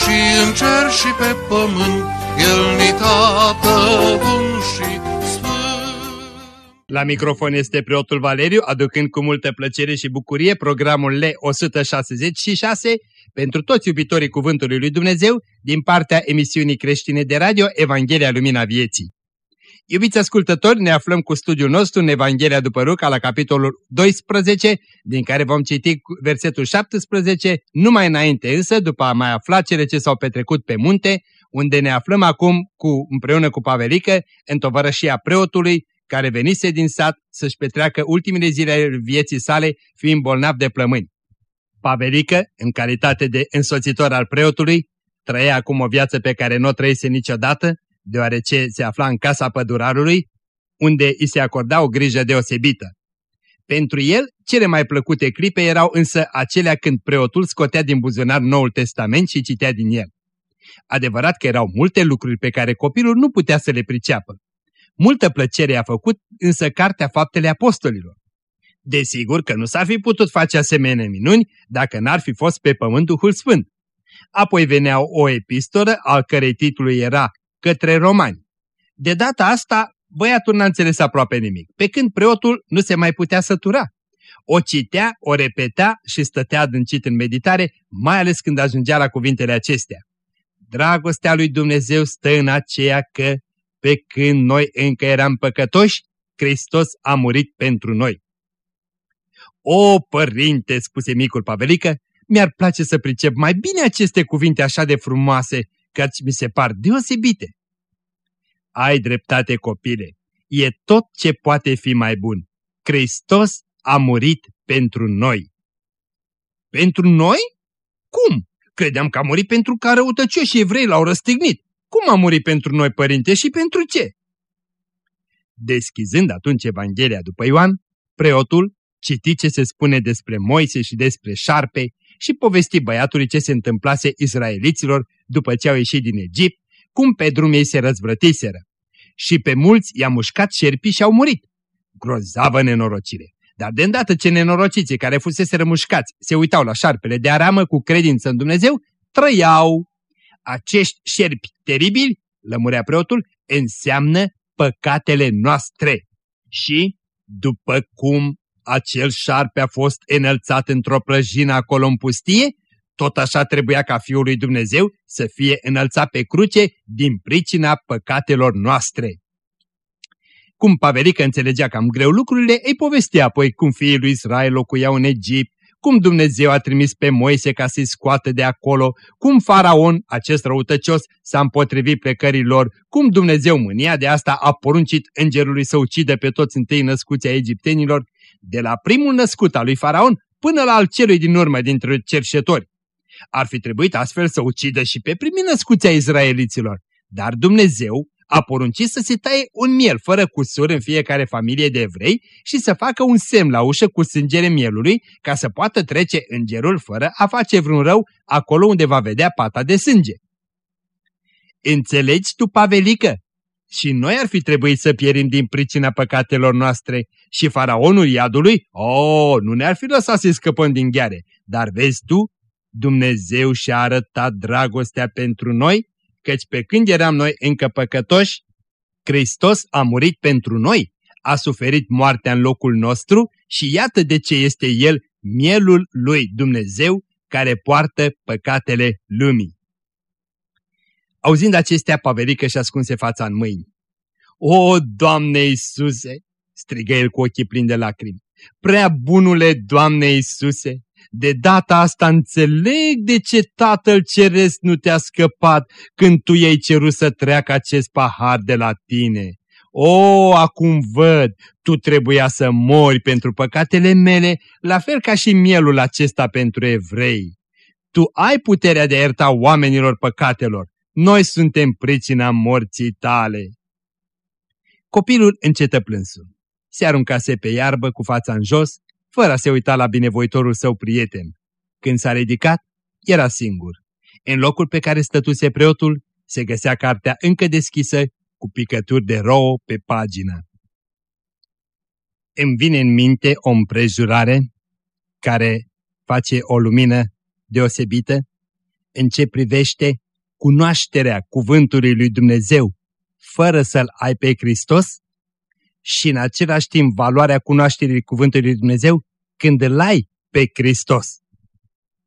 și în cer și pe pământ, El ni tată bun și la microfon este preotul Valeriu, aducând cu multă plăcere și bucurie programul L166 pentru toți iubitorii Cuvântului Lui Dumnezeu din partea emisiunii creștine de radio Evanghelia Lumina Vieții. Iubiți ascultători, ne aflăm cu studiul nostru în Evanghelia după Luca la capitolul 12, din care vom citi versetul 17, numai înainte însă, după a mai afla cele ce s-au petrecut pe munte, unde ne aflăm acum cu, împreună cu Pavelică în tovărășia preotului, care venise din sat să-și petreacă ultimele zile ale vieții sale fiind bolnav de plămâni. Pavelică, în calitate de însoțitor al preotului, trăia acum o viață pe care nu o trăise niciodată, deoarece se afla în casa pădurarului, unde îi se acorda o grijă deosebită. Pentru el, cele mai plăcute clipe erau însă acelea când preotul scotea din buzunar Noul Testament și citea din el. Adevărat că erau multe lucruri pe care copilul nu putea să le priceapă. Multă plăcere a făcut însă Cartea Faptele Apostolilor. Desigur că nu s-ar fi putut face asemenea minuni dacă n-ar fi fost pe pământ Duhul Sfânt. Apoi venea o epistolă al cărei titlu era Către Romani. De data asta, băiatul n-a înțeles aproape nimic, pe când preotul nu se mai putea sătura. O citea, o repetea și stătea adâncit în meditare, mai ales când ajungea la cuvintele acestea. Dragostea lui Dumnezeu stă în aceea că pe când noi încă eram păcătoși, Hristos a murit pentru noi. O, părinte, spuse micul Pavelică, mi-ar place să pricep mai bine aceste cuvinte așa de frumoase, căci mi se par deosebite. Ai dreptate, copile, e tot ce poate fi mai bun. Hristos a murit pentru noi. Pentru noi? Cum? Credeam că a murit pentru că răutăcioși evrei l-au răstignit. Cum a murit pentru noi, părinte, și pentru ce? Deschizând atunci Evanghelia după Ioan, preotul citi ce se spune despre Moise și despre șarpe și povesti băiatului ce se întâmplase israeliților după ce au ieșit din Egipt, cum pe drum ei se răzvrătiseră. Și pe mulți i-a mușcat șerpii și au murit. Grozavă nenorocire! Dar de îndată ce nenorociții care fusese rămușcați se uitau la șarpele de aramă cu credință în Dumnezeu, trăiau acești șerpi teribili, lămurea preotul, înseamnă păcatele noastre. Și, după cum acel șarpe a fost înălțat într-o plăjină acolo în pustie, tot așa trebuia ca Fiul lui Dumnezeu să fie înălțat pe cruce din pricina păcatelor noastre. Cum Pavelică înțelegea cam greu lucrurile, îi povestea apoi cum fiii lui Israel locuiau în Egipt, cum Dumnezeu a trimis pe Moise ca să-i scoată de acolo, cum Faraon, acest răutăcios, s-a împotrivit plecărilor, cum Dumnezeu mânia de asta a poruncit îngerului să ucide pe toți întâi născuți a egiptenilor, de la primul născut al lui Faraon până la al celui din urmă dintre cerșetori. Ar fi trebuit astfel să ucidă și pe primii născuți a izraeliților, dar Dumnezeu a poruncit să se taie un miel fără cusur în fiecare familie de evrei și să facă un semn la ușă cu sângele mielului ca să poată trece îngerul fără a face vreun rău acolo unde va vedea pata de sânge. Înțelegi tu, Pavelică? Și noi ar fi trebuit să pierim din pricina păcatelor noastre și faraonul iadului, oh, nu ne-ar fi lăsat să scăpăm din gheare. Dar vezi tu, Dumnezeu și-a arătat dragostea pentru noi căci pe când eram noi încă păcătoși, Hristos a murit pentru noi, a suferit moartea în locul nostru și iată de ce este El mielul lui Dumnezeu care poartă păcatele lumii. Auzind acestea, Paverică și ascunse fața în mâini. O, Doamne Iisuse!" strigă el cu ochii plini de lacrimi. Prea bunule Doamne Iisuse, de data asta înțeleg de ce Tatăl Ceresc nu te-a scăpat când tu i-ai cerut să treacă acest pahar de la tine. O, acum văd, tu trebuia să mori pentru păcatele mele, la fel ca și mielul acesta pentru evrei. Tu ai puterea de a ierta oamenilor păcatelor. Noi suntem pricina morții tale. Copilul încetă plânsul. Se aruncase pe iarbă cu fața în jos, fără a se uita la binevoitorul său prieten. Când s-a ridicat, era singur. În locul pe care stătuse preotul, se găsea cartea încă deschisă, cu picături de rouă pe pagină. Îmi vine în minte o împrejurare care face o lumină deosebită în ce privește cunoașterea cuvântului lui Dumnezeu fără să-L ai pe Hristos și în același timp valoarea cunoașterii cuvântului lui Dumnezeu când îl ai pe Hristos.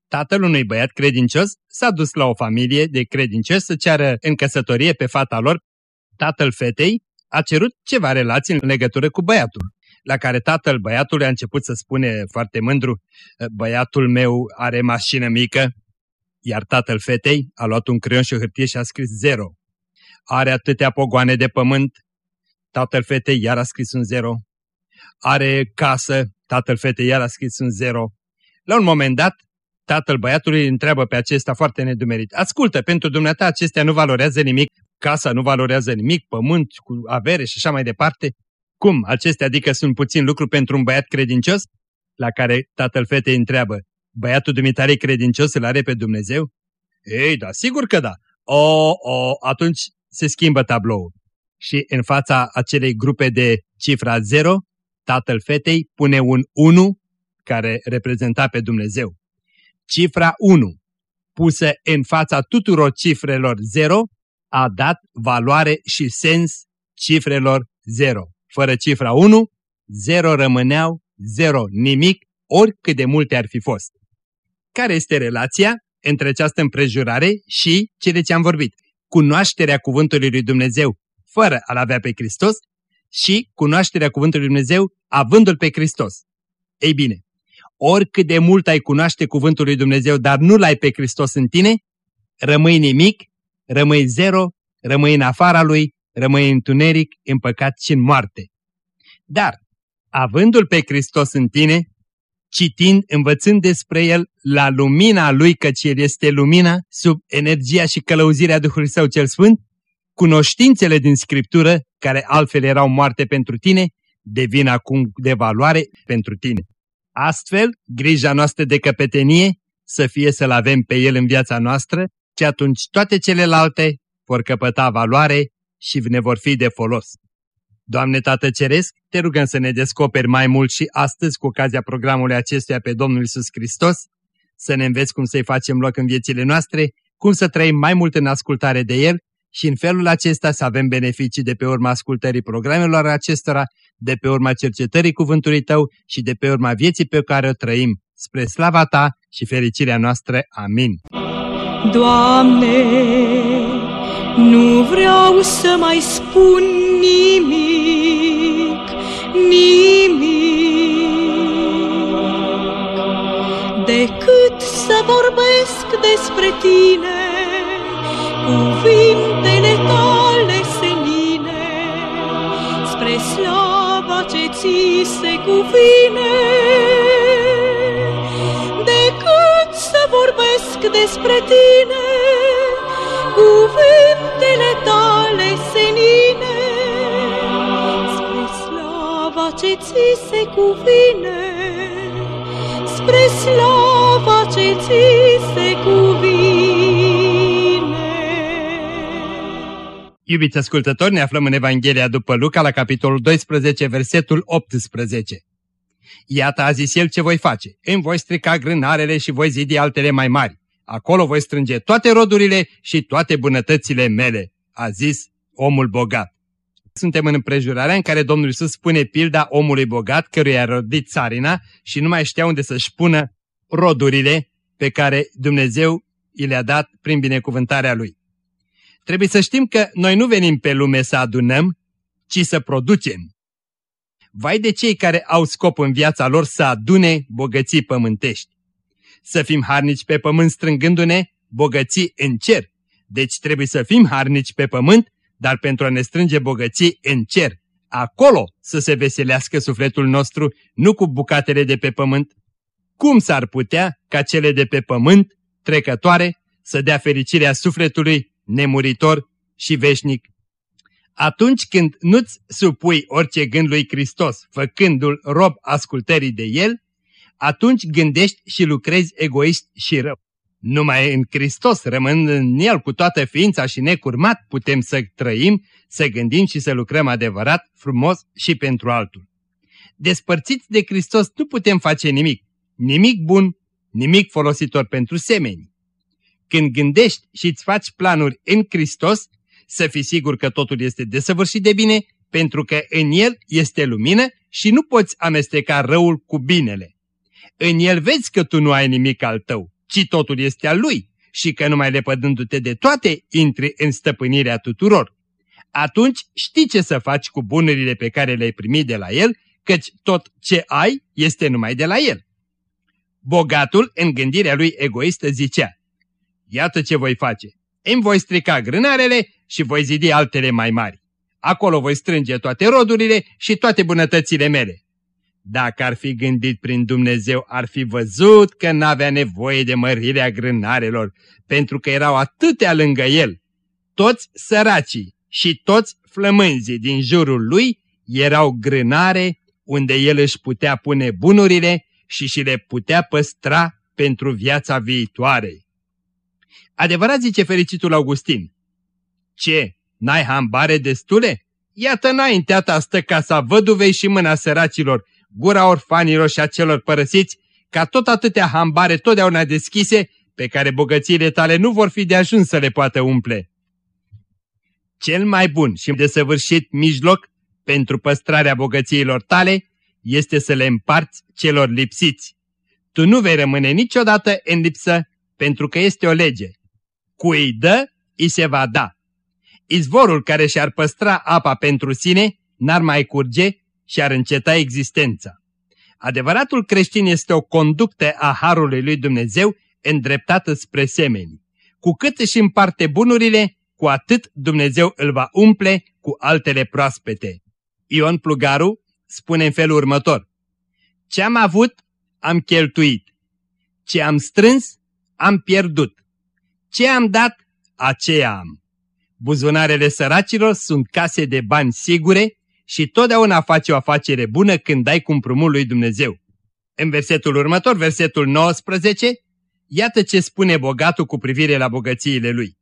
Tatăl unui băiat credincios s-a dus la o familie de credincioși să ceară în căsătorie pe fata lor. Tatăl fetei a cerut ceva relații în legătură cu băiatul, la care tatăl băiatului a început să spune foarte mândru, băiatul meu are mașină mică, iar tatăl fetei a luat un creion și o hârtie și a scris zero. Are atâtea pogoane de pământ, tatăl fetei iar a scris un zero. Are casă, tatăl fetei iar a scris un zero. La un moment dat, tatăl băiatului întreabă pe acesta foarte nedumerit. Ascultă, pentru dumneata acestea nu valorează nimic, casa nu valorează nimic, pământ cu avere și așa mai departe. Cum? Acestea adică sunt puțin lucru pentru un băiat credincios? La care tatăl fetei întreabă, băiatul dumitare credincios îl are pe Dumnezeu? Ei, da, sigur că da. O, o, atunci se schimbă tabloul. Și în fața acelei grupe de cifra 0, tatăl fetei pune un 1 care reprezenta pe Dumnezeu. Cifra 1, pusă în fața tuturor cifrelor 0, a dat valoare și sens cifrelor 0. Fără cifra 1, 0 rămâneau 0, nimic, oricât de multe ar fi fost. Care este relația între această împrejurare și cele ce am vorbit? Cunoașterea cuvântului lui Dumnezeu fără a-L avea pe Hristos și cunoașterea cuvântului lui Dumnezeu avându-L pe Hristos. Ei bine, oricât de mult ai cunoaște cuvântul lui Dumnezeu, dar nu l-ai pe Hristos în tine, rămâi nimic, rămâi zero, rămâi în afara lui, rămâi în tuneric, în păcat și în moarte. Dar, avându-L pe Hristos în tine, citind, învățând despre El la lumina Lui, căci El este lumina, sub energia și călăuzirea Duhului Său cel Sfânt, cunoștințele din Scriptură, care altfel erau moarte pentru tine, devin acum de valoare pentru tine. Astfel, grija noastră de căpetenie să fie să-L avem pe El în viața noastră și atunci toate celelalte vor căpăta valoare și ne vor fi de folos. Doamne Tată Ceresc, te rugăm să ne descoperi mai mult și astăzi cu ocazia programului acestuia pe Domnul Isus Hristos, să ne înveți cum să-i facem loc în viețile noastre, cum să trăim mai mult în ascultare de El și în felul acesta să avem beneficii de pe urma ascultării programelor acestora, de pe urma cercetării cuvântului Tău și de pe urma vieții pe care o trăim, spre slava Ta și fericirea noastră. Amin. Doamne, nu vreau să mai spun nimic, nimic, decât să vorbesc despre Tine, cuvintele Tale senine, spre slava ce ți se cuvine. Decât să vorbesc despre Tine, cuvintele tale senine, spre slava ce ți se cuvine, spre slava ce ți se cuvine. Iubiți ascultători, ne aflăm în Evanghelia după Luca, la capitolul 12, versetul 18. Iată a zis el ce voi face. Îmi voi strica grânarele și voi zidi altele mai mari. Acolo voi strânge toate rodurile și toate bunătățile mele, a zis omul bogat. Suntem în împrejurarea în care Domnul Iisus spune pilda omului bogat căruia a rodit țarina și nu mai știa unde să-și pună rodurile pe care Dumnezeu i le-a dat prin binecuvântarea Lui. Trebuie să știm că noi nu venim pe lume să adunăm, ci să producem. Vai de cei care au scop în viața lor să adune bogății pământești să fim harnici pe pământ strângându-ne bogății în cer. Deci trebuie să fim harnici pe pământ, dar pentru a ne strânge bogății în cer. Acolo să se veselească sufletul nostru, nu cu bucatele de pe pământ. Cum s-ar putea ca cele de pe pământ trecătoare, să dea fericirea sufletului nemuritor și veșnic. Atunci când nu-ți supui orice gând lui Hristos, făcându-l rob ascultării de el, atunci gândești și lucrezi egoist și rău. Numai în Hristos, rămânând în El cu toată ființa și necurmat, putem să trăim, să gândim și să lucrăm adevărat, frumos și pentru altul. Despărțiți de Hristos nu putem face nimic, nimic bun, nimic folositor pentru semeni. Când gândești și îți faci planuri în Hristos, să fii sigur că totul este desăvârșit de bine, pentru că în El este lumină și nu poți amesteca răul cu binele. În El vezi că tu nu ai nimic al tău, ci totul este al Lui și că numai lepădându-te de toate, intri în stăpânirea tuturor. Atunci știi ce să faci cu bunurile pe care le-ai primit de la El, căci tot ce ai este numai de la El. Bogatul, în gândirea lui egoistă, zicea, Iată ce voi face, îmi voi strica grânarele și voi zidi altele mai mari. Acolo voi strânge toate rodurile și toate bunătățile mele. Dacă ar fi gândit prin Dumnezeu, ar fi văzut că n-avea nevoie de mărirea grânarelor, pentru că erau atâtea lângă el. Toți săracii și toți flămânzii din jurul lui erau grânare unde el își putea pune bunurile și și le putea păstra pentru viața viitoare. Adevărat zice fericitul Augustin. Ce, n-ai hambare destule? Iată înaintea ta stă casa văduvei și mâna săracilor, gura orfanilor și a celor părăsiți, ca tot atâtea hambare totdeauna deschise, pe care bogățiile tale nu vor fi de ajuns să le poată umple. Cel mai bun și desăvârșit mijloc pentru păstrarea bogățiilor tale este să le împarți celor lipsiți. Tu nu vei rămâne niciodată în lipsă, pentru că este o lege. Cui îi dă, îi se va da. Izvorul care și-ar păstra apa pentru sine n-ar mai curge și ar înceta existența. Adevăratul creștin este o conductă a Harului lui Dumnezeu îndreptată spre semeni. Cu cât își împarte bunurile, cu atât Dumnezeu îl va umple cu altele proaspete. Ion Plugaru spune în felul următor. Ce am avut, am cheltuit. Ce am strâns, am pierdut. Ce am dat, aceea am. Buzunarele săracilor sunt case de bani sigure și totdeauna faci o afacere bună când dai cu împrumul lui Dumnezeu. În versetul următor, versetul 19, iată ce spune bogatul cu privire la bogățiile lui.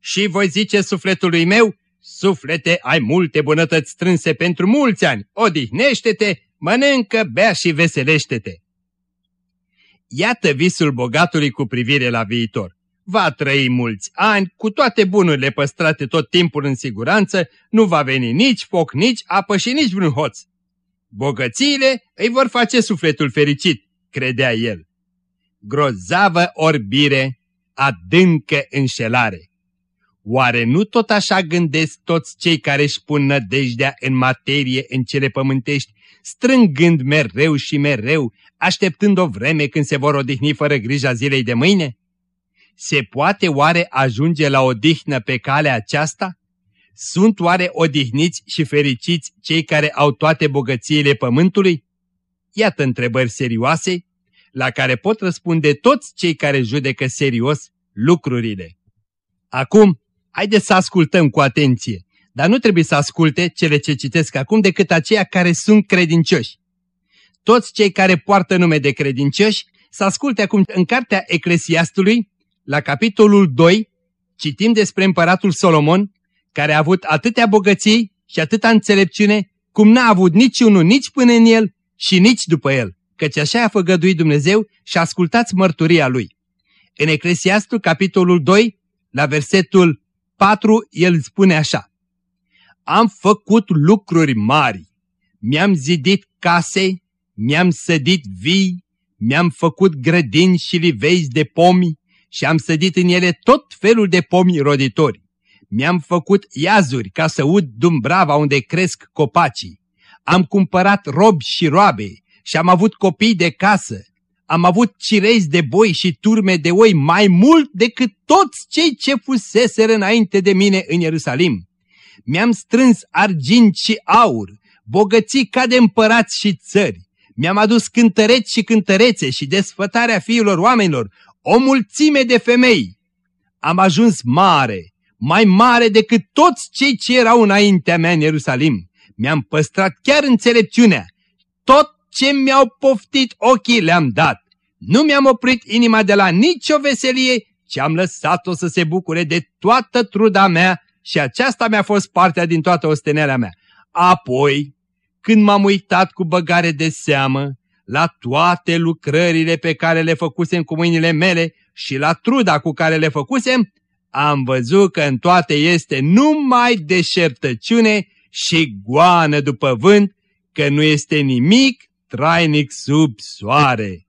Și voi zice sufletului meu, suflete, ai multe bunătăți strânse pentru mulți ani, odihnește-te, mănâncă, bea și veselește-te. Iată visul bogatului cu privire la viitor va trăi mulți ani, cu toate bunurile păstrate tot timpul în siguranță, nu va veni nici foc, nici apă și nici vreun hoț. Bogățiile îi vor face sufletul fericit, credea el. Grozavă orbire, adâncă înșelare. Oare nu tot așa gândesc toți cei care își pun nădejdea în materie în cele pământești, strângând mereu și mereu, așteptând o vreme când se vor odihni fără grija zilei de mâine? Se poate oare ajunge la odihnă pe calea aceasta? Sunt oare odihniți și fericiți cei care au toate bogățiile pământului? Iată întrebări serioase, la care pot răspunde toți cei care judecă serios lucrurile. Acum, haideți să ascultăm cu atenție, dar nu trebuie să asculte cele ce citesc acum decât aceia care sunt credincioși. Toți cei care poartă nume de credincioși să asculte acum în cartea Eclesiastului, la capitolul 2, citim despre împăratul Solomon, care a avut atâtea bogății și atâta înțelepciune, cum n-a avut niciunul nici până în el și nici după el, căci așa a făgăduit Dumnezeu și ascultați mărturia lui. În Eclesiastul, capitolul 2, la versetul 4, el spune așa. Am făcut lucruri mari, mi-am zidit case, mi-am sădit vii, mi-am făcut grădini și livezi de pomi, și am sădit în ele tot felul de pomi roditori. Mi-am făcut iazuri ca să ud dumbrava unde cresc copacii. Am cumpărat robi și roabe și am avut copii de casă. Am avut cirezi de boi și turme de oi mai mult decât toți cei ce fuseseră înainte de mine în Ierusalim. Mi-am strâns argint și aur, bogății ca de împărați și țări. Mi-am adus cântăreți și cântărețe și desfătarea fiilor oamenilor, o mulțime de femei. Am ajuns mare, mai mare decât toți cei ce erau înaintea mea în Ierusalim. Mi-am păstrat chiar înțelepciunea. Tot ce mi-au poftit ochii le-am dat. Nu mi-am oprit inima de la nicio veselie, ci am lăsat-o să se bucure de toată truda mea și aceasta mi-a fost partea din toată ostenerea mea. Apoi, când m-am uitat cu băgare de seamă la toate lucrările pe care le făcusem cu mâinile mele și la truda cu care le făcusem, am văzut că în toate este numai deșertăciune și goană după vânt, că nu este nimic trainic sub soare.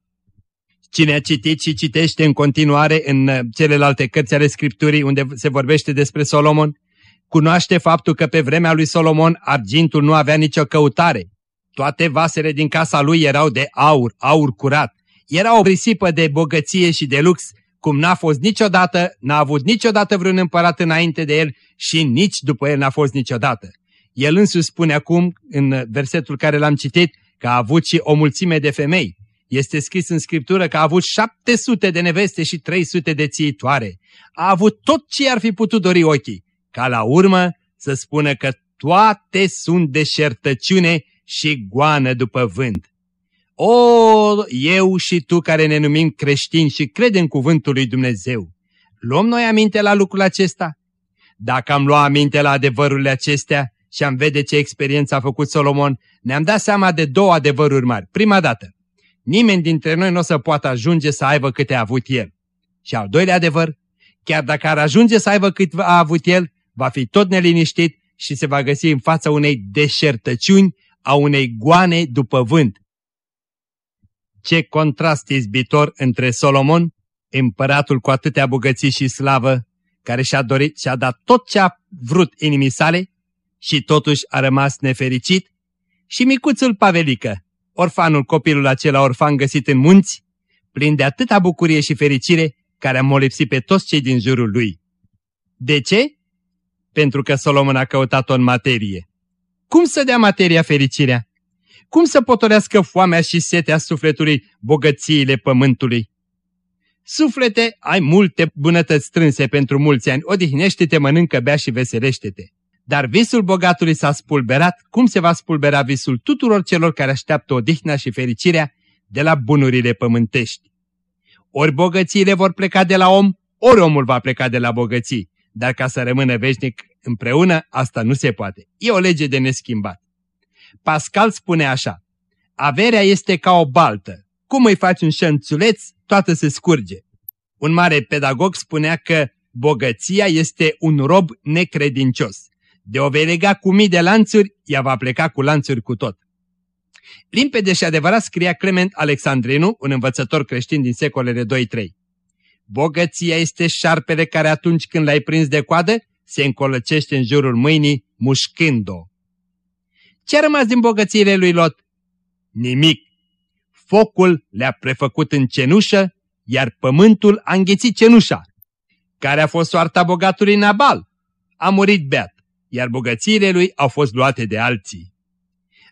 Cine a citit și citește în continuare în celelalte cărți ale Scripturii unde se vorbește despre Solomon, cunoaște faptul că pe vremea lui Solomon argintul nu avea nicio căutare. Toate vasele din casa lui erau de aur, aur curat. Era o risipă de bogăție și de lux, cum n-a fost niciodată, n-a avut niciodată vreun împărat înainte de el și nici după el n-a fost niciodată. El însuși spune acum, în versetul care l-am citit, că a avut și o mulțime de femei. Este scris în Scriptură că a avut 700 de neveste și 300 de țiitoare. A avut tot ce ar fi putut dori ochii ca la urmă să spună că toate sunt deșertăciune și goană după vânt. O, eu și tu care ne numim creștini și credem cuvântul lui Dumnezeu, luăm noi aminte la lucrul acesta? Dacă am luat aminte la adevărurile acestea și am vede ce experiență a făcut Solomon, ne-am dat seama de două adevăruri mari. Prima dată, nimeni dintre noi nu o să poată ajunge să aibă câte a avut el. Și al doilea adevăr, chiar dacă ar ajunge să aibă cât a avut el, va fi tot neliniștit și se va găsi în fața unei deșertăciuni, a unei goane după vânt. Ce contrast izbitor între Solomon, împăratul cu atâtea bogății și slavă, care și-a dorit și-a dat tot ce a vrut inimii sale și totuși a rămas nefericit, și micuțul Pavelică, orfanul copilul acela orfan găsit în munți, plin de atâta bucurie și fericire, care a molipsit pe toți cei din jurul lui. De ce? pentru că Solomon a căutat-o în materie. Cum să dea materia fericirea? Cum să potorească foamea și setea sufletului bogățiile pământului? Suflete, ai multe bunătăți strânse pentru mulți ani, odihnește-te, mănâncă, bea și veselește-te. Dar visul bogatului s-a spulberat, cum se va spulbera visul tuturor celor care așteaptă odihna și fericirea de la bunurile pământești. Ori bogățiile vor pleca de la om, ori omul va pleca de la bogății dar ca să rămână veșnic împreună, asta nu se poate. E o lege de neschimbat. Pascal spune așa, averea este ca o baltă. Cum îi faci un șănțuleț, toată se scurge. Un mare pedagog spunea că bogăția este un rob necredincios. De o vei lega cu mii de lanțuri, ea va pleca cu lanțuri cu tot. Limpede și adevărat scria Clement Alexandrinu, un învățător creștin din secolele 2-3. Bogăția este șarpele care atunci când l-ai prins de coadă, se încolăcește în jurul mâinii, mușcând-o. Ce a rămas din bogățiile lui Lot? Nimic. Focul le-a prefăcut în cenușă, iar pământul a înghețit cenușa. Care a fost soarta bogatului Nabal? A murit beat, iar bogățiile lui au fost luate de alții.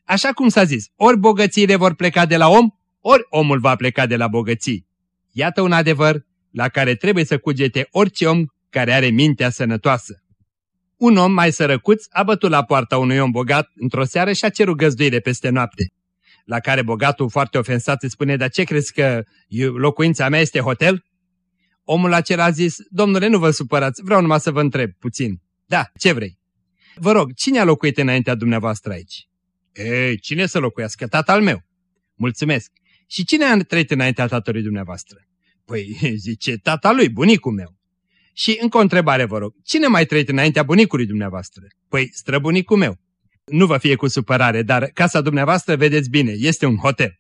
Așa cum s-a zis, ori bogățiile vor pleca de la om, ori omul va pleca de la bogății. Iată un adevăr la care trebuie să cugete orice om care are mintea sănătoasă. Un om mai sărăcuț a bătut la poarta unui om bogat într-o seară și a cerut găzduire peste noapte. La care bogatul foarte ofensat îți spune, dar ce crezi că locuința mea este hotel? Omul acela a zis, domnule, nu vă supărați, vreau numai să vă întreb puțin. Da, ce vrei? Vă rog, cine a locuit înaintea dumneavoastră aici? Ei, cine să locuiască? Tatăl meu. Mulțumesc. Și cine a trăit înaintea tatălui dumneavoastră? Păi, zice, tata lui, bunicul meu. Și încă o întrebare, vă rog. Cine mai trăit înaintea bunicului dumneavoastră? Păi, străbunicul meu. Nu vă fie cu supărare, dar casa dumneavoastră, vedeți bine, este un hotel.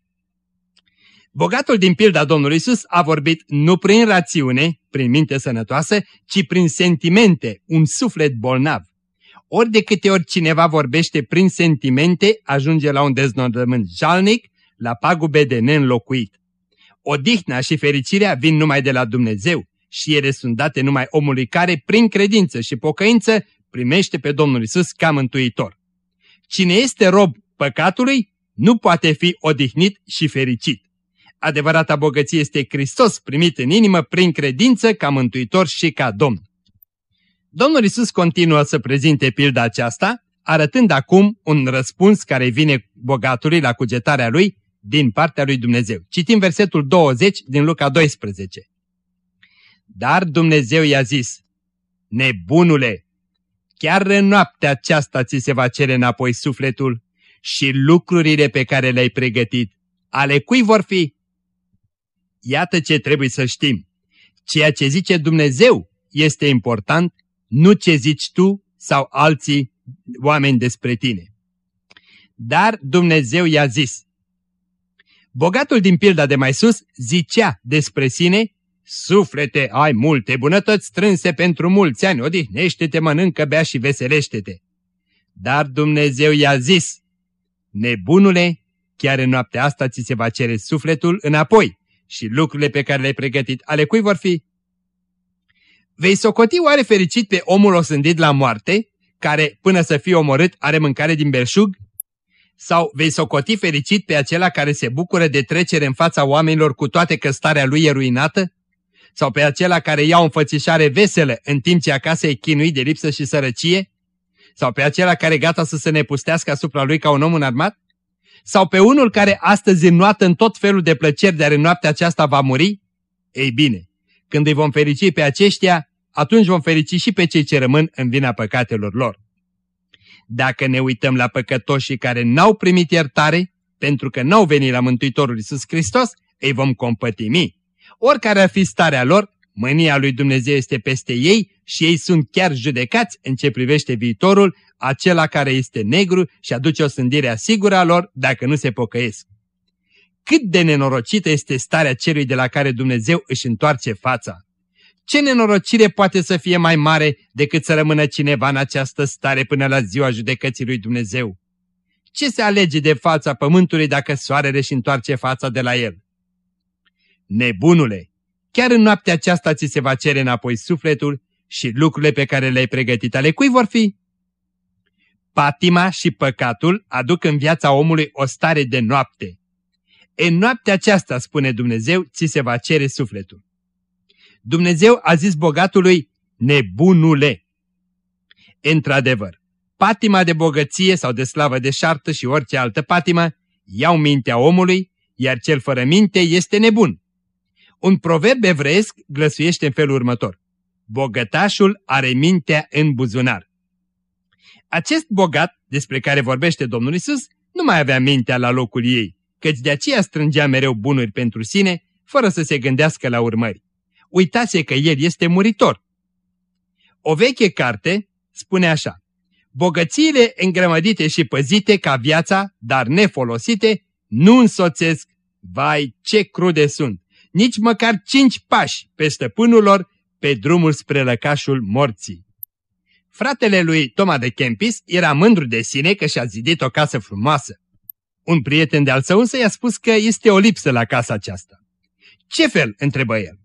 Bogatul din pilda Domnului Isus a vorbit nu prin rațiune, prin minte sănătoasă, ci prin sentimente, un suflet bolnav. Ori de câte ori cineva vorbește prin sentimente, ajunge la un deznodământ jalnic, la pagube de neînlocuit. Odihna și fericirea vin numai de la Dumnezeu și ele sunt date numai omului care, prin credință și pocăință, primește pe Domnul Isus ca mântuitor. Cine este rob păcatului, nu poate fi odihnit și fericit. adevărata bogăție este Hristos primit în inimă prin credință ca mântuitor și ca Domn. Domnul Isus continuă să prezinte pilda aceasta, arătând acum un răspuns care vine bogatului la cugetarea lui din partea lui Dumnezeu. Citim versetul 20 din Luca 12. Dar Dumnezeu i-a zis, Nebunule, chiar în noaptea aceasta ți se va cere înapoi sufletul și lucrurile pe care le-ai pregătit, ale cui vor fi? Iată ce trebuie să știm. Ceea ce zice Dumnezeu este important, nu ce zici tu sau alții oameni despre tine. Dar Dumnezeu i-a zis. Bogatul din pilda de mai sus zicea despre sine, Suflete, ai multe bunătăți strânse pentru mulți ani, odihnește-te, mănâncă, bea și veselește-te. Dar Dumnezeu i-a zis, Nebunule, chiar în noaptea asta ți se va cere sufletul înapoi și lucrurile pe care le-ai pregătit, ale cui vor fi? Vei socoti oare fericit pe omul osândit la moarte, care, până să fie omorât, are mâncare din belșug? Sau vei socoti fericit pe acela care se bucură de trecere în fața oamenilor cu toate că starea lui e ruinată? Sau pe acela care ia o înfățișare veselă în timp ce acasă e chinuit de lipsă și sărăcie? Sau pe acela care gata să se nepustească asupra lui ca un om înarmat? Sau pe unul care astăzi înnoată în tot felul de plăceri, dar în noaptea aceasta va muri? Ei bine, când îi vom ferici pe aceștia, atunci vom ferici și pe cei ce rămân în vina păcatelor lor. Dacă ne uităm la păcătoșii care n-au primit iertare, pentru că n-au venit la Mântuitorul Iisus Hristos, îi vom compătimi. Oricare ar fi starea lor, mânia lui Dumnezeu este peste ei și ei sunt chiar judecați în ce privește viitorul, acela care este negru și aduce o sândire asigură a lor dacă nu se pocăiesc. Cât de nenorocită este starea celui de la care Dumnezeu își întoarce fața. Ce nenorocire poate să fie mai mare decât să rămână cineva în această stare până la ziua judecății lui Dumnezeu? Ce se alege de fața pământului dacă soarele își întoarce fața de la el? Nebunule, chiar în noaptea aceasta ți se va cere înapoi sufletul și lucrurile pe care le-ai pregătit ale cui vor fi? Patima și păcatul aduc în viața omului o stare de noapte. În noaptea aceasta, spune Dumnezeu, ți se va cere sufletul. Dumnezeu a zis bogatului, nebunule. Într-adevăr, patima de bogăție sau de slavă de șartă și orice altă patimă iau mintea omului, iar cel fără minte este nebun. Un proverb evreiesc glăsuiește în felul următor. Bogătașul are mintea în buzunar. Acest bogat, despre care vorbește Domnul Isus, nu mai avea mintea la locul ei, căci de aceea strângea mereu bunuri pentru sine, fără să se gândească la urmări uitase că el este muritor. O veche carte spune așa, Bogățiile îngrămădite și păzite ca viața, dar nefolosite, nu însoțesc, vai ce crude sunt, nici măcar cinci pași pe stăpânul lor pe drumul spre lăcașul morții. Fratele lui Toma de Kempis era mândru de sine că și-a zidit o casă frumoasă. Un prieten de-al său însă i-a spus că este o lipsă la casa aceasta. Ce fel? întrebă el.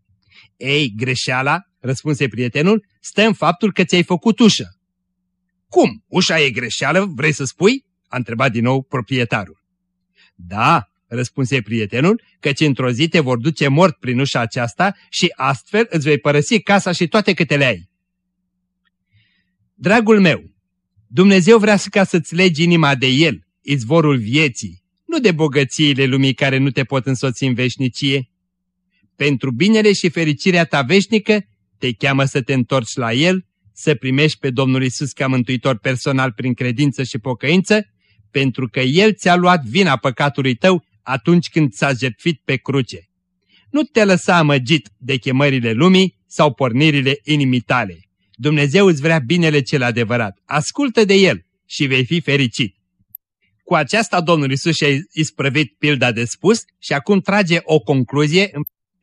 Ei, greșeala, răspunse prietenul, stă în faptul că ți-ai făcut ușă. Cum? Ușa e greșeală, vrei să spui? a întrebat din nou proprietarul. Da, răspunse prietenul, căci într-o zi te vor duce mort prin ușa aceasta și astfel îți vei părăsi casa și toate câte le ai. Dragul meu, Dumnezeu vrea ca să-ți legi inima de El, izvorul vieții, nu de bogățiile lumii care nu te pot însoți în veșnicie, pentru binele și fericirea ta veșnică, te cheamă să te întorci la El, să primești pe Domnul Isus ca mântuitor personal prin credință și pocăință, pentru că El ți-a luat vina păcatului tău atunci când s-a jertfit pe cruce. Nu te lăsa amăgit de chemările lumii sau pornirile inimii tale. Dumnezeu îți vrea binele cel adevărat. Ascultă de El și vei fi fericit. Cu aceasta Domnul Isus și-a isprăvit pilda de spus și acum trage o concluzie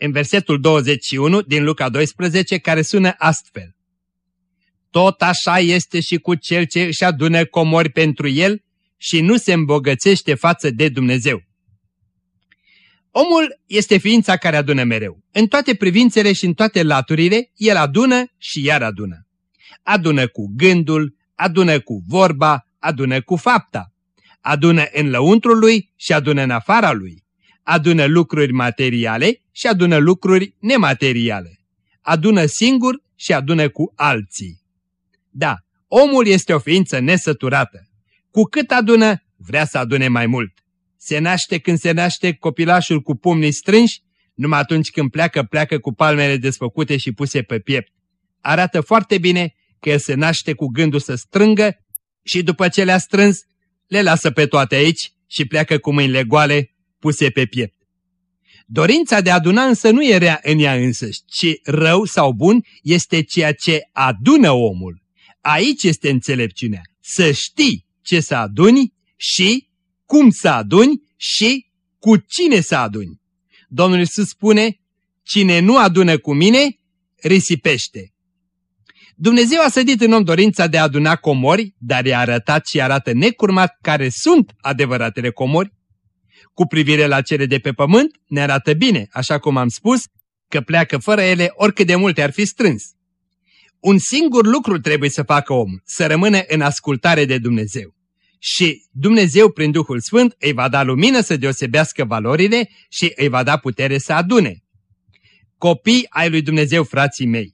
în versetul 21 din Luca 12, care sună astfel. Tot așa este și cu cel ce își adună comori pentru el și nu se îmbogățește față de Dumnezeu. Omul este ființa care adună mereu. În toate privințele și în toate laturile, el adună și iar adună. Adună cu gândul, adună cu vorba, adună cu fapta. Adună în lăuntrul lui și adună în afara lui Adună lucruri materiale și adună lucruri nemateriale. Adună singur și adună cu alții. Da, omul este o ființă nesăturată. Cu cât adună, vrea să adune mai mult. Se naște când se naște copilașul cu pumnii strânși, numai atunci când pleacă, pleacă cu palmele desfăcute și puse pe piept. Arată foarte bine că el se naște cu gândul să strângă și după ce le-a strâns, le lasă pe toate aici și pleacă cu mâinile goale puse pe piept. Dorința de a aduna însă nu e rea în ea însăși, ci rău sau bun este ceea ce adună omul. Aici este înțelepciunea, să știi ce să aduni și cum să aduni și cu cine să aduni. Domnul Iisus spune, cine nu adună cu mine, risipește. Dumnezeu a sădit în om dorința de a aduna comori, dar i-a arătat și arată necurmat care sunt adevăratele comori. Cu privire la cele de pe pământ, ne arată bine, așa cum am spus, că pleacă fără ele oricât de multe ar fi strâns. Un singur lucru trebuie să facă om, să rămână în ascultare de Dumnezeu. Și Dumnezeu, prin Duhul Sfânt, îi va da lumină să deosebească valorile și îi va da putere să adune. Copii ai lui Dumnezeu, frații mei,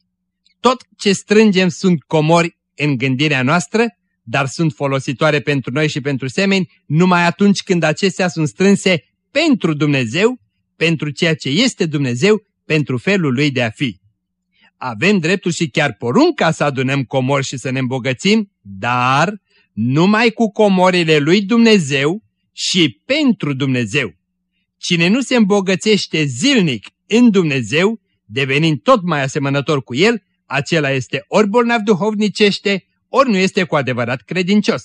tot ce strângem sunt comori în gândirea noastră, dar sunt folositoare pentru noi și pentru semeni numai atunci când acestea sunt strânse pentru Dumnezeu, pentru ceea ce este Dumnezeu, pentru felul lui de a fi. Avem dreptul și chiar porunca să adunăm comori și să ne îmbogățim, dar numai cu comorile lui Dumnezeu și pentru Dumnezeu. Cine nu se îmbogățește zilnic în Dumnezeu, devenind tot mai asemănător cu El, acela este ori bolnav duhovnicește, ori nu este cu adevărat credincios.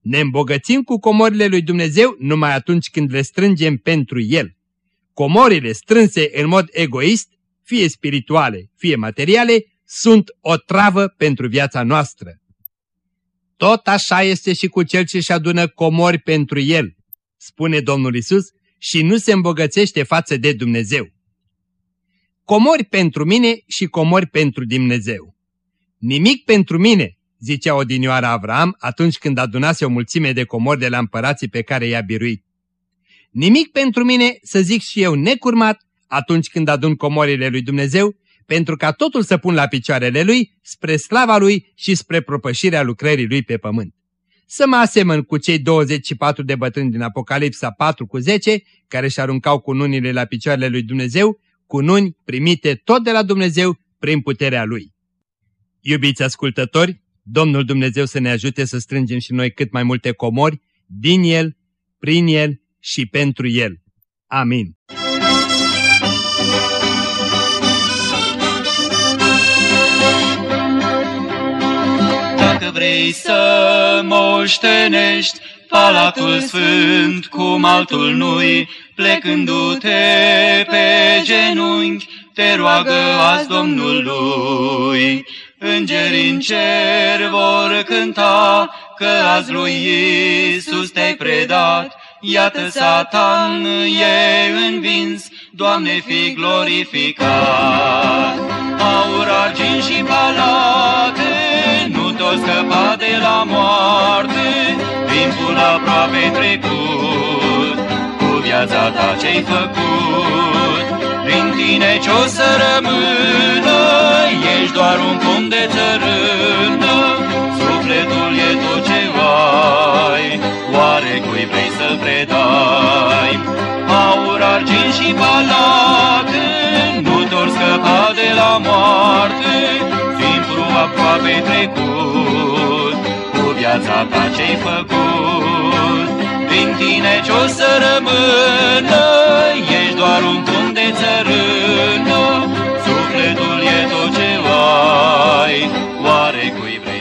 Ne îmbogățim cu comorile lui Dumnezeu numai atunci când le strângem pentru El. Comorile strânse în mod egoist, fie spirituale, fie materiale, sunt o travă pentru viața noastră. Tot așa este și cu cel ce-și adună comori pentru el, spune Domnul Isus, și nu se îmbogățește față de Dumnezeu. Comori pentru mine și comori pentru Dumnezeu. Nimic pentru mine, zicea odinioara Avram atunci când adunase o mulțime de comori de la împărații pe care i-a biruit. Nimic pentru mine, să zic și eu necurmat, atunci când adun comorile lui Dumnezeu, pentru ca totul să pun la picioarele lui, spre slava lui și spre propășirea lucrării lui pe pământ. Să mă asemăn cu cei 24 de bătrâni din Apocalipsa 4 cu 10, care și aruncau cununile la picioarele lui Dumnezeu, cununi primite tot de la Dumnezeu prin puterea lui. Iubiți ascultători, Domnul Dumnezeu să ne ajute să strângem și noi cât mai multe comori din El, prin El și pentru El. Amin. Dacă vrei să moștenești Palatul Sfânt cum altul nu-i, plecându-te pe genunchi, te roagă azi Domnului. Îngerii în cer vor cânta că azi lui Iisus te-ai predat, Iată Satan e învins, Doamne fi glorificat. Aur, argint și palate, nu tot scăpa de la moarte, timpul aproape trecut, cu viața ta ce-ai făcut. Prin tine ce-o să rămână, ești doar un pom de țărână, sufletul e tot ce ai, oare cui vrei să predai? Aur, argint și palate, nu te scăpa de la moarte, timpul aproape trecut, cu viața ta ce-ai făcut prin tine ce-o să rămână, ești doar un punct de țărână, sufletul e tot ce ai, oare cui vrei?